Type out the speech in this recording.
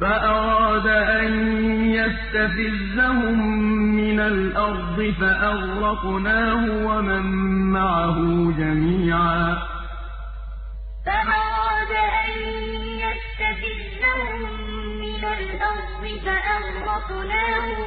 فَأَرَادَ أَن يَسْتَفِزَّهُم مِّنَ الْأَرْضِ فَأَغْرَقْنَاهُ وَمَن مَّعَهُ جَمِيعًا. فَأَرَادَ أَن يَسْتَفِزَّهُم مِّنَ الْأَرْضِ فَأَغْرَقْنَاهُ وَمَن